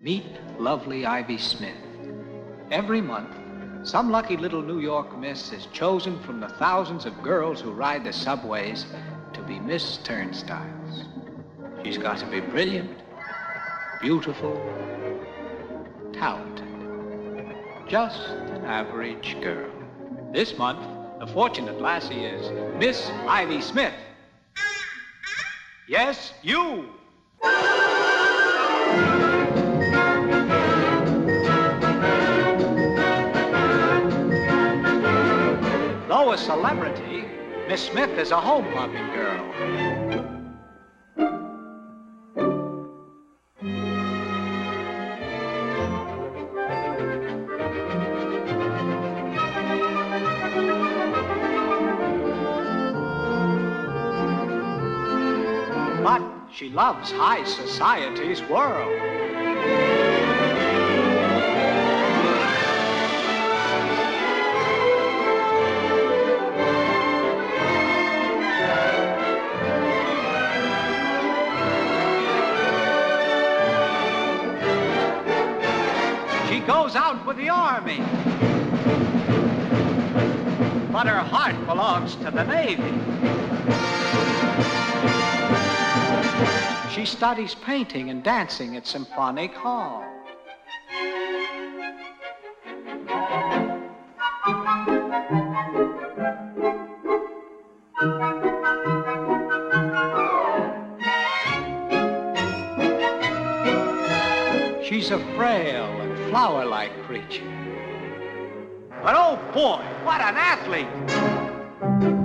Meet lovely Ivy Smith. Every month, some lucky little New York miss is chosen from the thousands of girls who ride the subways to be Miss Turnstiles. She's got to be brilliant, beautiful, talented. Just an average girl. This month, the fortunate lassie is Miss Ivy Smith. Yes, you. A celebrity, Miss Smith is a home-loving girl. But she loves high society's world. Goes out with the army. But her heart belongs to the Navy. She studies painting and dancing at Symphonic Hall. She's a frail flower-like creature. But oh boy, what an athlete!